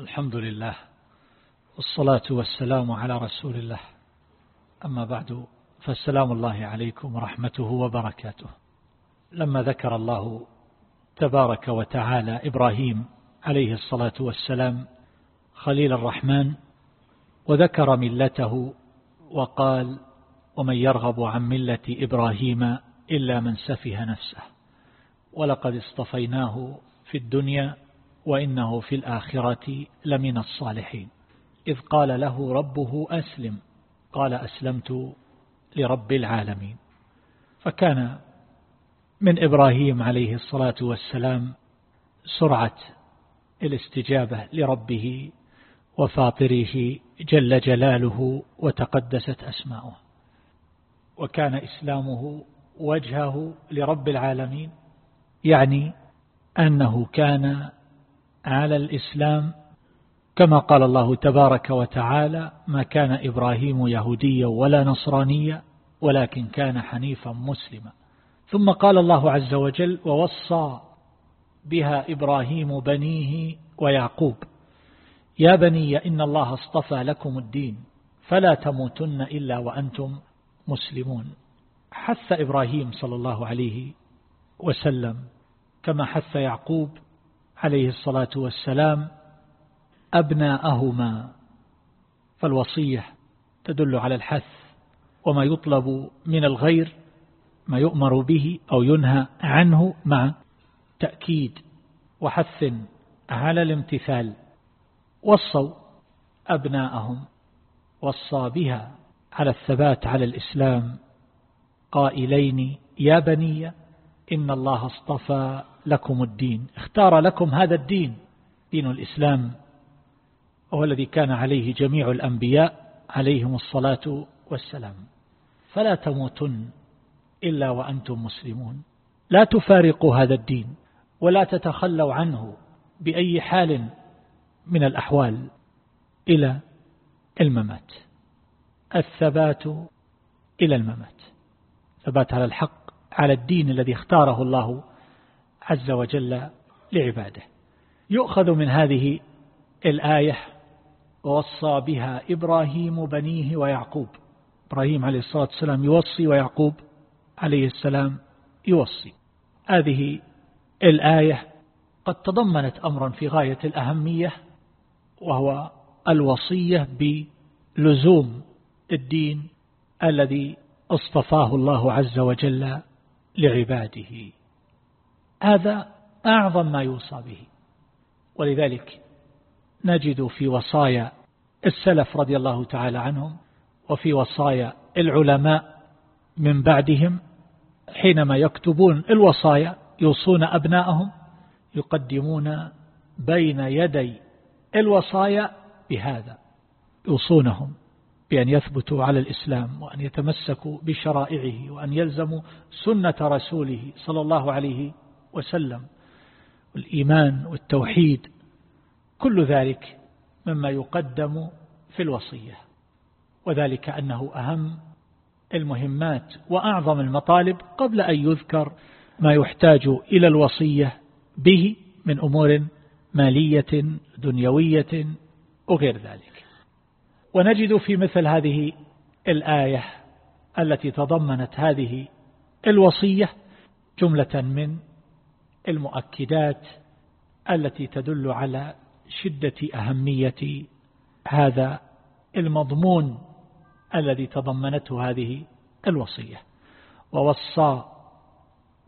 الحمد لله والصلاة والسلام على رسول الله. أما بعد فالسلام الله عليكم ورحمته وبركاته. لما ذكر الله تبارك وتعالى إبراهيم عليه الصلاة والسلام خليل الرحمن وذكر ملته وقال ومن يرغب عن ملة إبراهيم إلا من سفه نفسه. ولقد اصطفيناه في الدنيا وإنه في الآخرة لمن الصالحين. إذ قال له ربه أسلم. قال أسلمت لرب العالمين. فكان من إبراهيم عليه الصلاة والسلام سرعة الاستجابة لربه وفاطره جل جلاله وتقدست أسماؤه. وكان إسلامه وجهه لرب العالمين يعني أنه كان على الإسلام كما قال الله تبارك وتعالى ما كان إبراهيم يهوديا ولا نصرانيا ولكن كان حنيفا مسلما. ثم قال الله عز وجل ووصى بها إبراهيم بنيه ويعقوب يا بني إن الله اصطفى لكم الدين فلا تموتن إلا وأنتم مسلمون. حث إبراهيم صلى الله عليه وسلم كما حث يعقوب عليه الصلاة والسلام أبناءهما فالوصية تدل على الحث وما يطلب من الغير ما يؤمر به أو ينهى عنه مع تأكيد وحث على الامتثال وصوا أبناءهم وصى بها على الثبات على الإسلام قائلين يا بني إن الله اصطفى لكم الدين اختار لكم هذا الدين دين الإسلام وهو الذي كان عليه جميع الأنبياء عليهم الصلاة والسلام. فلا تموتن إلا وأنتم مسلمون. لا تفارقوا هذا الدين ولا تتخلوا عنه بأي حال من الأحوال إلى الممات. الثبات إلى الممات. ثبات على الحق على الدين الذي اختاره الله عز وجل لعباده. يؤخذ من هذه الآية ووصى بها إبراهيم بنيه ويعقوب إبراهيم عليه الصلاة والسلام يوصي ويعقوب عليه السلام يوصي. هذه الآية قد تضمنت أمرا في غاية الأهمية وهو الوصية بلزوم الدين الذي اصطفاه الله عز وجل لعباده. هذا أعظم ما يوصى به. ولذلك نجد في وصايا السلف رضي الله تعالى عنهم وفي وصايا العلماء من بعدهم حينما يكتبون الوصايا يوصون أبنائهم يقدمون بين يدي الوصايا بهذا يوصونهم. بأن يثبتوا على الإسلام وأن يتمسكوا بشرائعه وأن يلزموا سنة رسوله صلى الله عليه وسلم. والإيمان والتوحيد كل ذلك مما يقدم في الوصية وذلك أنه أهم المهمات وأعظم المطالب قبل أن يذكر ما يحتاج إلى الوصية به من أمور مالية دنيوية وغير ذلك. ونجد في مثل هذه الآية التي تضمنت هذه الوصية جملة من المؤكدات التي تدل على شدة أهمية هذا المضمون الذي تضمنته هذه الوصية. ووصى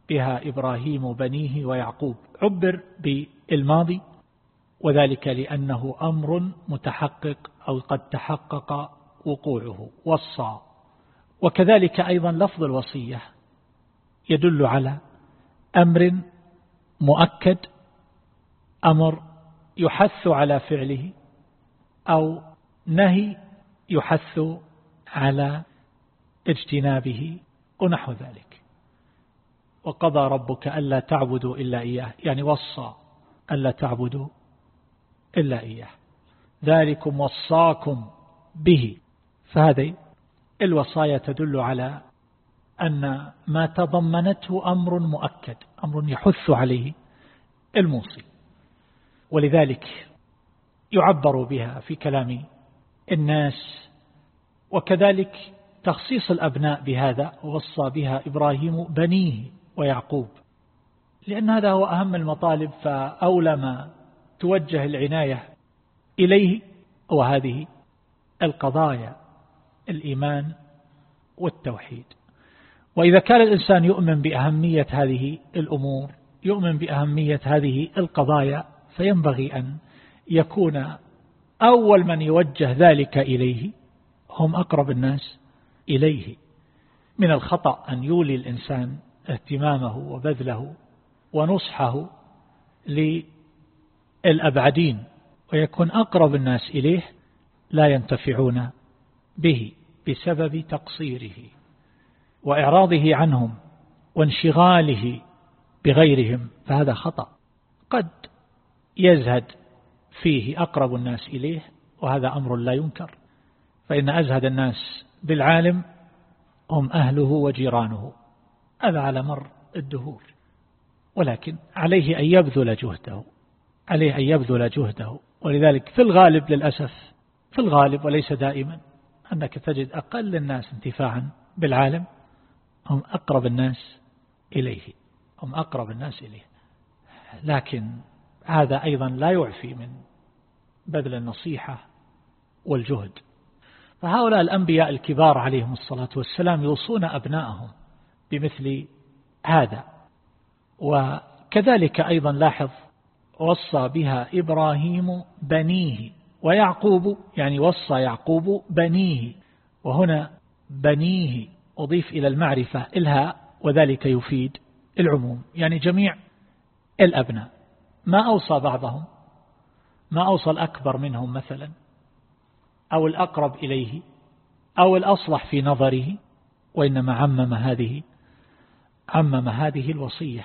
بها إبراهيم بنيه ويعقوب عبر بالماضي. وذلك لأنه أمر متحقق أو قد تحقق وقوعه وصى. وكذلك أيضا لفظ الوصية يدل على أمر مؤكد أمر يحث على فعله أو نهي يحث على اجتنابه ونحو ذلك. وقضى ربك ألا تعبدوا إلا إياه يعني وصى ألا تعبدوا إلا إياه. ذلكم وصاكم به. فهذه الوصايا تدل على أن ما تضمنته أمر مؤكد أمر يحث عليه الموصي. ولذلك يعبر بها في كلام الناس وكذلك تخصيص الأبناء بهذا وصى بها إبراهيم بنيه ويعقوب. لأن هذا هو أهم المطالب فأولى ما توجه العناية إليه وهذه القضايا الإيمان والتوحيد. وإذا كان الإنسان يؤمن بأهمية هذه الأمور يؤمن بأهمية هذه القضايا فينبغي أن يكون أول من يوجه ذلك إليه هم أقرب الناس إليه. من الخطأ أن يولي الإنسان اهتمامه وبذله ونصحه للأبعدين ويكون أقرب الناس إليه لا ينتفعون به بسبب تقصيره وإعراضه عنهم وانشغاله بغيرهم فهذا خطأ. قد يزهد فيه أقرب الناس إليه وهذا أمر لا ينكر. فإن أزهد الناس بالعالم هم أهله وجيرانه. هذا على مر الدهور. ولكن عليه أن يبذل جهده. عليه أن يبذل جهده. ولذلك في الغالب للأسف في الغالب وليس دائما أنك تجد أقل الناس انتفاعا بالعالم هم أقرب الناس إليه هم أقرب الناس إليه. لكن هذا أيضا لا يعفي من بذل النصيحة والجهد. فهؤلاء الأنبياء الكبار عليهم الصلاة والسلام يوصون أبنائهم بمثل هذا. وكذلك أيضا لاحظ وصى بها إبراهيم بنيه ويعقوب يعني وصى يعقوب بنيه وهنا بنيه أضيف إلى المعرفة الهاء وذلك يفيد العموم يعني جميع الأبناء. ما أوصى بعضهم؟ ما أوصى الأكبر منهم مثلا؟ أو الأقرب إليه؟ أو الأصلح في نظره؟ وإنما عمم هذه عمم هذه الوصية.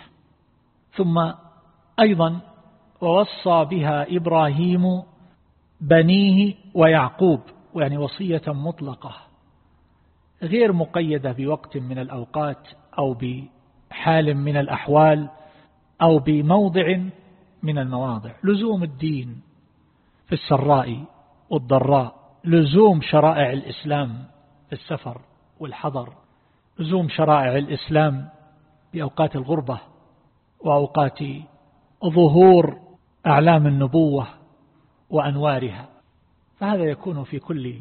ثم أيضا ووصى بها إبراهيم بنيه ويعقوب يعني وصية مطلقة غير مقيدة بوقت من الأوقات أو بحال من الأحوال أو بموضع من المواضع. لزوم الدين في السراء والضراء لزوم شرائع الإسلام في السفر والحضر لزوم شرائع الإسلام في أوقات الغربة وأوقات ظهور أعلام النبوة وأنوارها. فهذا يكون في كل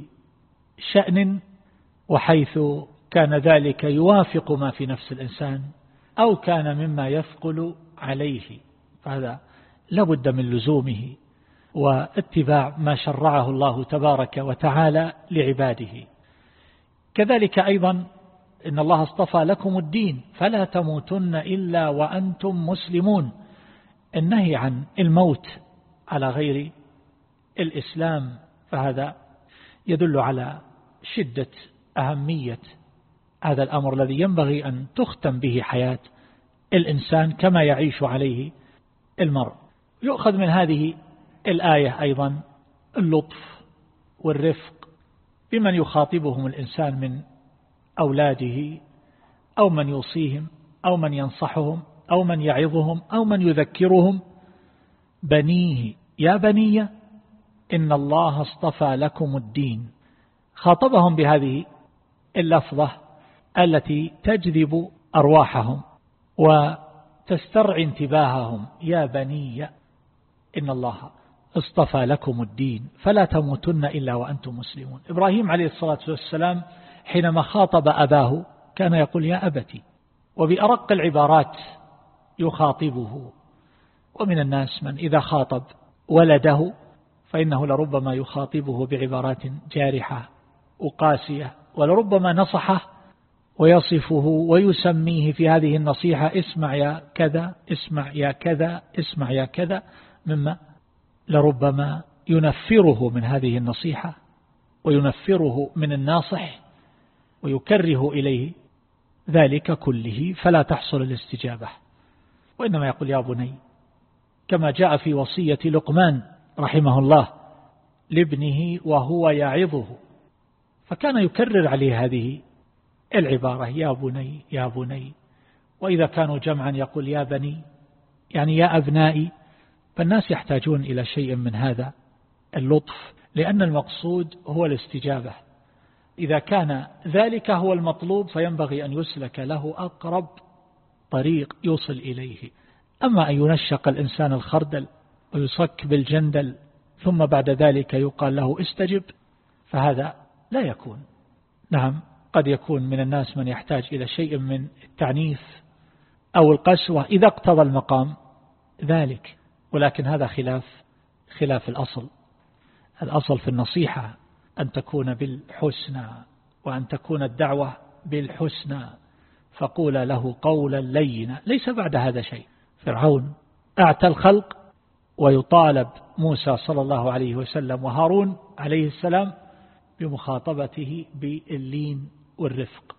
شأن وحيث كان ذلك يوافق ما في نفس الإنسان أو كان مما يثقل عليه. فهذا لابد من لزومه واتباع ما شرعه الله تبارك وتعالى لعباده. كذلك أيضا إن الله اصطفى لكم الدين فلا تموتن إلا وأنتم مسلمون. النهي عن الموت على غير الإسلام فهذا يدل على شدة أهمية هذا الأمر الذي ينبغي أن تختم به حياة الإنسان كما يعيش عليه المرء. يؤخذ من هذه الآية أيضا اللطف والرفق بمن يخاطبهم الإنسان من أولاده أو من يوصيهم أو من ينصحهم. أو من يعظهم أو من يذكرهم بنيه يا بني إن الله اصطفى لكم الدين. خاطبهم بهذه اللفظة التي تجذب أرواحهم وتسترعي انتباههم. يا بني إن الله اصطفى لكم الدين فلا تموتن إلا وأنتم مسلمون. إبراهيم عليه الصلاة والسلام حينما خاطب أباه كان يقول يا أبتي. وبأرق العبارات يخاطبه. ومن الناس من إذا خاطب ولده فإنه لربما يخاطبه بعبارات جارحة وقاسية ولربما نصحه ويصفه ويسميه في هذه النصيحة اسمع يا كذا اسمع يا كذا اسمع يا كذا. مما لربما ينفره من هذه النصيحة وينفره من الناصح ويكره إليه ذلك كله فلا تحصل الاستجابة. وإنما يقول يا بني كما جاء في وصية لقمان رحمه الله لابنه وهو يعظه فكان يكرر عليه هذه العبارة يا بني يا بني. وإذا كانوا جمعا يقول يا بني يعني يا أبنائي. فالناس يحتاجون إلى شيء من هذا اللطف لأن المقصود هو الاستجابة. إذا كان ذلك هو المطلوب فينبغي أن يسلك له أقرب طريق يوصل إليه. أما أن ينشق الإنسان الخردل ويصك بالجندل ثم بعد ذلك يقال له استجب فهذا لا يكون. نعم قد يكون من الناس من يحتاج إلى شيء من التعنيف أو القسوة إذا اقتضى المقام ذلك. ولكن هذا خلاف خلاف الأصل. الأصل في النصيحة أن تكون بالحسنى وأن تكون الدعوة بالحسنى. فقول له قولا لينا ليس بعد هذا شيء. فرعون أعتى الخلق ويطالب موسى صلى الله عليه وسلم وهارون عليه السلام بمخاطبته باللين والرفق.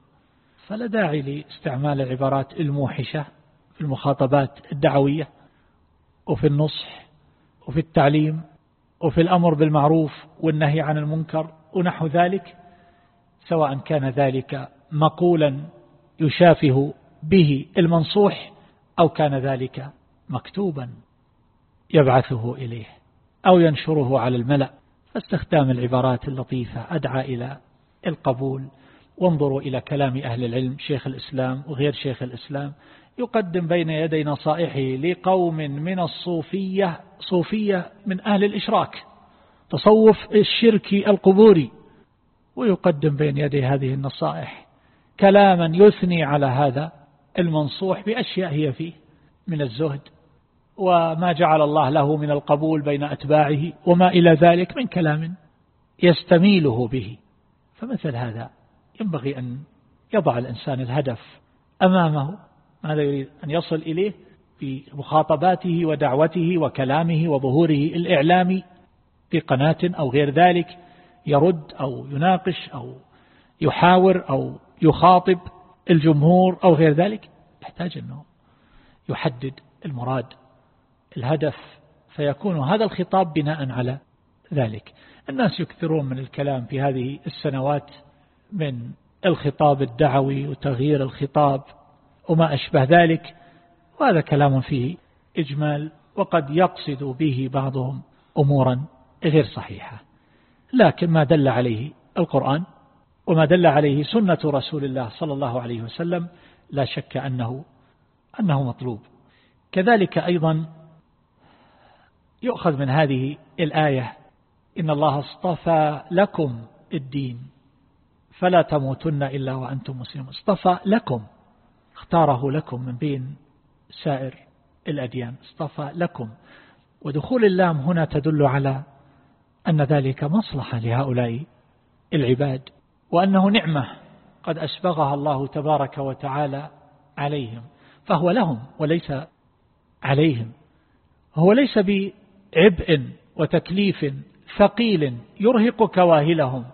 فلا داعي لاستعمال العبارات الموحشة في المخاطبات الدعوية وفي النصح وفي التعليم وفي الأمر بالمعروف والنهي عن المنكر ونحو ذلك سواء كان ذلك مقولا يشافه به المنصوح أو كان ذلك مكتوبا يبعثه إليه أو ينشره على الملأ. فاستخدام العبارات اللطيفة أدعى إلى القبول. وانظروا إلى كلام أهل العلم شيخ الإسلام وغير شيخ الإسلام. يقدم بين يدي نصائحه لقوم من الصوفية صوفية من أهل الإشراك تصوف الشركي القبوري. ويقدم بين يدي هذه النصائح. كلاما يثني على هذا المنصوح بأشياء هي فيه من الزهد وما جعل الله له من القبول بين أتباعه وما إلى ذلك من كلام يستميله به. فمثل هذا ينبغي أن يضع الإنسان الهدف أمامه ماذا يريد؟ أن يصل إليه في مخاطباته ودعوته وكلامه وظهوره الإعلامي في قناة أو غير ذلك يرد أو يناقش أو يحاور أو يخاطب الجمهور أو غير ذلك يحتاج أنه يحدد المراد الهدف فيكون هذا الخطاب بناء على ذلك. الناس يكثرون من الكلام في هذه السنوات من الخطاب الدعوي وتغيير الخطاب وما أشبه ذلك وهذا كلام فيه إجمال وقد يقصد به بعضهم أمورا غير صحيحة. لكن ما دل عليه القرآن وما دل عليه سنة رسول الله صلى الله عليه وسلم لا شك أنه أنه مطلوب. كذلك أيضا يؤخذ من هذه الآية إن الله اصطفى لكم الدين فلا تموتن إلا وأنتم مسلمون. اصطفى لكم اختاره لكم من بين سائر الأديان. اصطفى لكم. ودخول اللام هنا تدل على أن ذلك مصلحة لهؤلاء العباد. وأنه نعمة قد أسبغها الله تبارك وتعالى عليهم فهو لهم وليس عليهم. هو ليس بعبء وتكليف ثقيل يرهق كواهلهم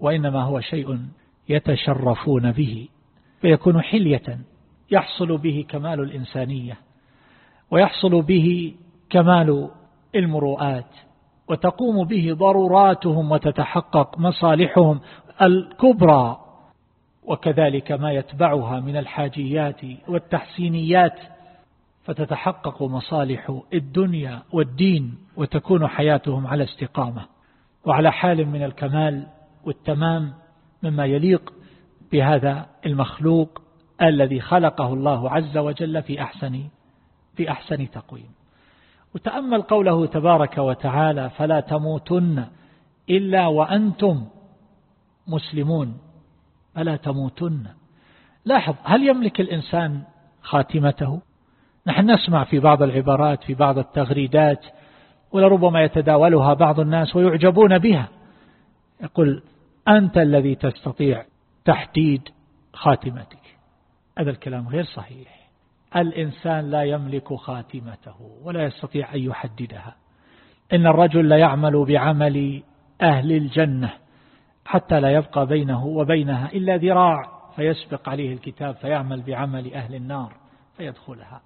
وإنما هو شيء يتشرفون به فيكون حلية يحصل به كمال الإنسانية ويحصل به كمال المروءات وتقوم به ضروراتهم وتتحقق مصالحهم الكبرى وكذلك ما يتبعها من الحاجيات والتحسينيات فتتحقق مصالح الدنيا والدين وتكون حياتهم على استقامة وعلى حال من الكمال والتمام مما يليق بهذا المخلوق الذي خلقه الله عز وجل في أحسن في أحسن تقويم. وتأمل قوله تبارك وتعالى فلا تموتن إلا وأنتم مسلمون فلا تموتن؟ لاحظ هل يملك الإنسان خاتمته؟ نحن نسمع في بعض العبارات في بعض التغريدات ولربما يتداولها بعض الناس ويعجبون بها. يقول أنت الذي تستطيع تحديد خاتمتك. هذا الكلام غير صحيح. الإنسان لا يملك خاتمته ولا يستطيع أن يحددها. إن الرجل لا يعمل بعمل أهل الجنة. حتى لا يبقى بينه وبينها إلا ذراع فيسبق عليه الكتاب فيعمل بعمل أهل النار فيدخلها.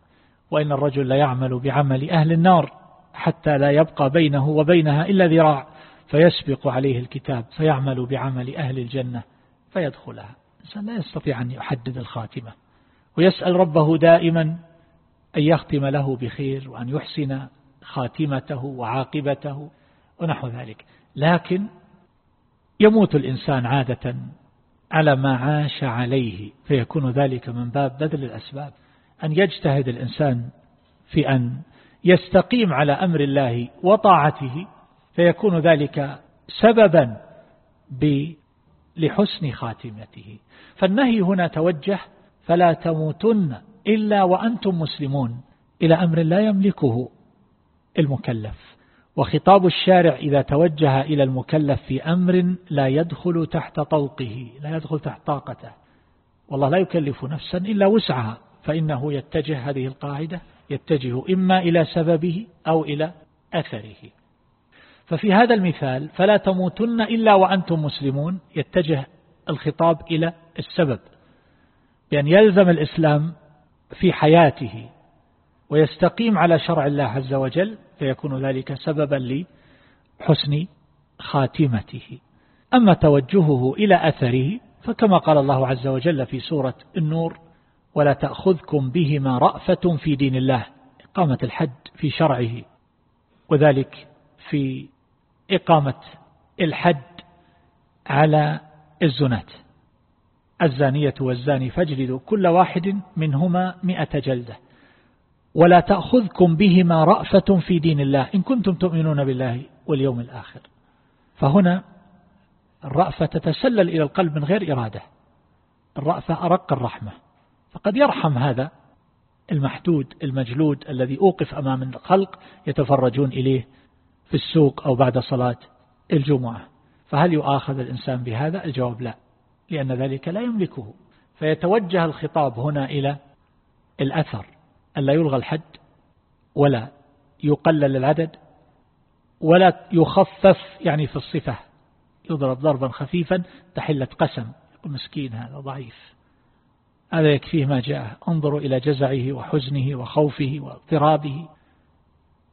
وإن الرجل لا يعمل بعمل أهل النار حتى لا يبقى بينه وبينها إلا ذراع فيسبق عليه الكتاب فيعمل بعمل أهل الجنة فيدخلها. الإنسان لا يستطيع أن يحدد الخاتمة ويسأل ربه دائما أن يختم له بخير وأن يحسن خاتمته وعاقبته ونحو ذلك. لكن يموت الإنسان عادة على ما عاش عليه فيكون ذلك من باب بذل الأسباب. أن يجتهد الإنسان في أن يستقيم على أمر الله وطاعته فيكون ذلك سببا لحسن خاتمته. فالنهي هنا توجه فلا تموتن إلا وأنتم مسلمون. إلى أمر لا يملكه المكلف. وخطاب الشارع إذا توجه إلى المكلف في أمر لا يدخل تحت طوقه لا يدخل تحت طاقته. والله لا يكلف نفسا إلا وسعها فإنه يتجه هذه القاعدة يتجه إما إلى سببه أو إلى أثره. ففي هذا المثال فلا تموتن إلا وأنتم مسلمون يتجه الخطاب إلى السبب. بأن يلزم الإسلام في حياته ويستقيم على شرع الله عز وجل فيكون ذلك سببا لحسن خاتمته. أما توجهه إلى أثره فكما قال الله عز وجل في سورة النور ولا تأخذكم بهما رأفة في دين الله إقامة الحد في شرعه. وذلك في إقامة الحد على الزنات. الزانية والزاني فاجلدوا كل واحد منهما مئة جلدة. ولا تأخذكم بهما رأفة في دين الله. إن كنتم تؤمنون بالله واليوم الآخر. فهنا الرأفة تتسلل إلى القلب من غير إرادة. الرأفة أرق الرحمة. فقد يرحم هذا المحدود المجلود الذي أوقف أمام الخلق يتفرجون إليه في السوق أو بعد صلاة الجمعة. فهل يؤاخذ الإنسان بهذا؟ الجواب لا لأن ذلك لا يملكه. فيتوجه الخطاب هنا إلى الأثر. ألا يلغى الحد ولا يقلل العدد ولا يخفف يعني في الصفة. يضرب ضربا خفيفا تحلة قسم. مسكين هذا ضعيف. هذا يكفيه ما جاء. انظروا إلى جزعه وحزنه وخوفه واضطرابه.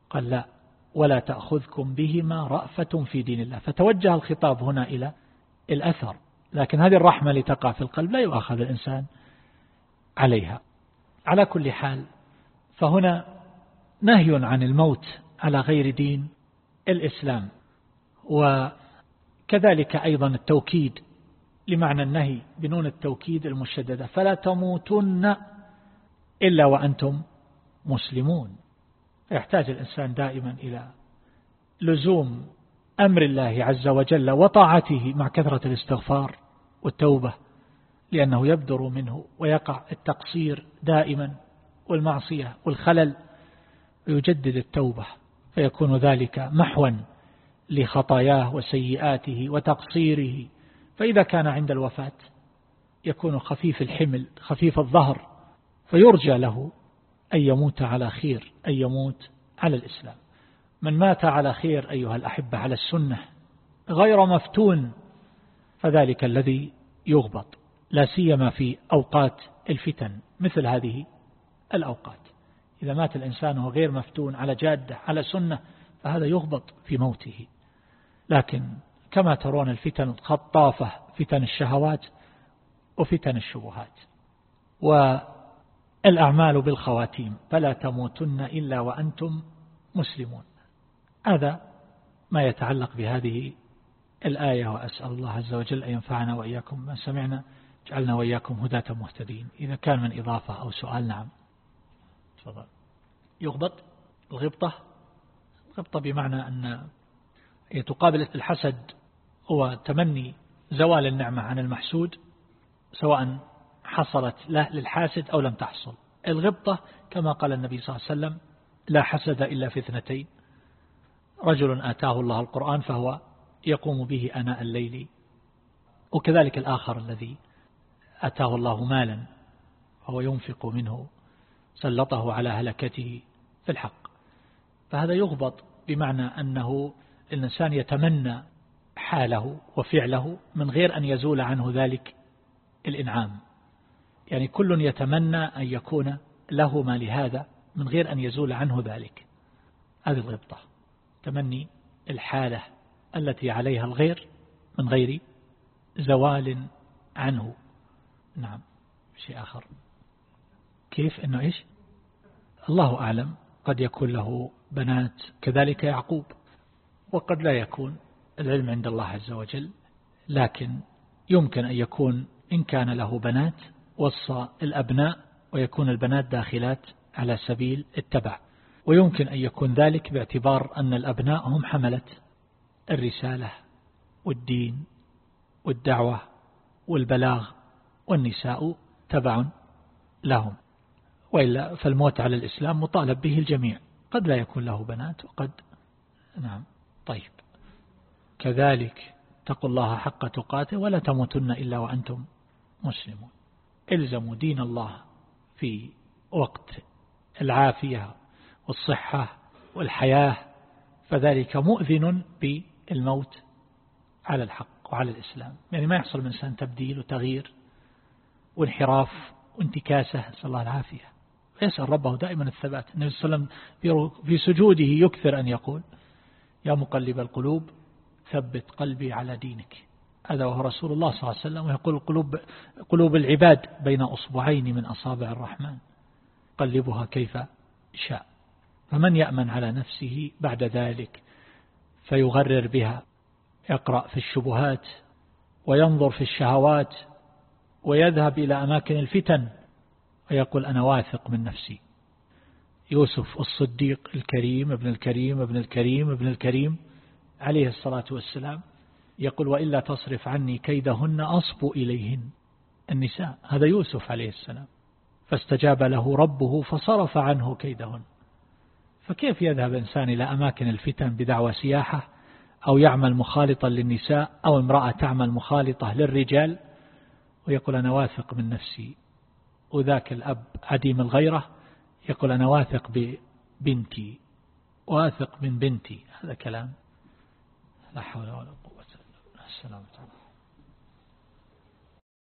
قال لا ولا تأخذكم بهما رأفة في دين الله. فتوجه الخطاب هنا إلى الأثر. لكن هذه الرحمة لتقع في القلب لا يؤخذ الإنسان عليها. على كل حال فهنا نهي عن الموت على غير دين الإسلام وكذلك أيضا التوكيد لمعنى النهي بنون التوكيد المشددة فلا تموتن إلا وأنتم مسلمون. يحتاج الإنسان دائما إلى لزوم أمر الله عز وجل وطاعته مع كثرة الاستغفار والتوبة لأنه يبدر منه ويقع التقصير دائما. والمعصية والخلل ويجدد التوبة فيكون ذلك محوا لخطاياه وسيئاته وتقصيره فإذا كان عند الوفاة يكون خفيف الحمل خفيف الظهر فيرجى له أن يموت على خير أن يموت على الإسلام. من مات على خير أيها الأحبة على السنة غير مفتون فذلك الذي يغبط لا سيما في أوقات الفتن مثل هذه الأوقات. إذا مات الإنسان وهو غير مفتون على جادة على سنة فهذا يغبط في موته. لكن كما ترون الفتن الخطافة فتن الشهوات وفتن الشبهات. والأعمال بالخواتيم فلا تموتن إلا وأنتم مسلمون. هذا ما يتعلق بهذه الآية وأسأل الله عز وجل أن ينفعنا وإياكم. ما سمعنا جعلنا وإياكم هداة مهتدين. إذا كان من إضافة أو سؤال نعم. تفضل. يغبط الغبطة الغبطة بمعنى أن تقابل الحسد هو تمني زوال النعمة عن المحسود سواء حصلت له للحاسد أو لم تحصل. الغبطة كما قال النبي صلى الله عليه وسلم لا حسد إلا في اثنتين رجل آتاه الله القرآن فهو يقوم به أناء الليل. وكذلك الآخر الذي أتاه الله مالا فهو ينفق منه سلطه على هلكته في الحق. فهذا يغبط بمعنى أنه الإنسان يتمنى حاله وفعله من غير أن يزول عنه ذلك الإنعام. يعني كل يتمنى أن يكون له ما لهذا من غير أن يزول عنه ذلك. هذه الغبطة تمني الحالة التي عليها الغير من غير زوال عنه. نعم شيء آخر. كيف أنه إيش؟ الله أعلم. قد يكون له بنات كذلك يعقوب. وقد لا يكون. العلم عند الله عز وجل. لكن يمكن أن يكون إن كان له بنات وصى الأبناء ويكون البنات داخلات على سبيل التبع. ويمكن أن يكون ذلك باعتبار أن الأبناء هم حملة الرسالة والدين والدعوة والبلاغ والنساء تبع لهم. وإلا فالموت على الإسلام مطالب به الجميع. قد لا يكون له بنات وقد نعم. طيب. كذلك اتقوا الله حق تقاته ولا تموتن إلا وأنتم مسلمون. إلزموا دين الله في وقت العافية والصحة والحياة فذلك مؤذن بالموت على الحق وعلى الإسلام. يعني ما يحصل من إنسان تبديل وتغيير وانحراف وانتكاسة. نسأل الله العافية. ويسأل ربه دائما الثبات. النبي صلى الله عليه وسلم في سجوده يكثر أن يقول يا مقلب القلوب ثبت قلبي على دينك. هذا وهو رسول الله صلى الله عليه وسلم ويقول قلوب, قلوب العباد بين أصبعين من أصابع الرحمن قلبها كيف شاء. فمن يأمن على نفسه بعد ذلك فيغرر بها يقرأ في الشبهات وينظر في الشهوات ويذهب إلى أماكن الفتن. ويقول أنا واثق من نفسي. يوسف الصديق الكريم ابن الكريم ابن الكريم ابن الكريم عليه الصلاة والسلام يقول وإلا تصرف عني كيدهن أصب إليهن. النساء هذا يوسف عليه السلام. فاستجاب له ربه فصرف عنه كيدهن. فكيف يذهب إنسان إلى أماكن الفتن بدعوى سياحة أو يعمل مخالطا للنساء أو امرأة تعمل مخالطة للرجال؟ ويقول أنا واثق من نفسي. وذاك الأب عديم الغيرة يقول أنا واثق ببنتي واثق من بنتي. هذا كلام لا حول ولا قوة إلا بالله.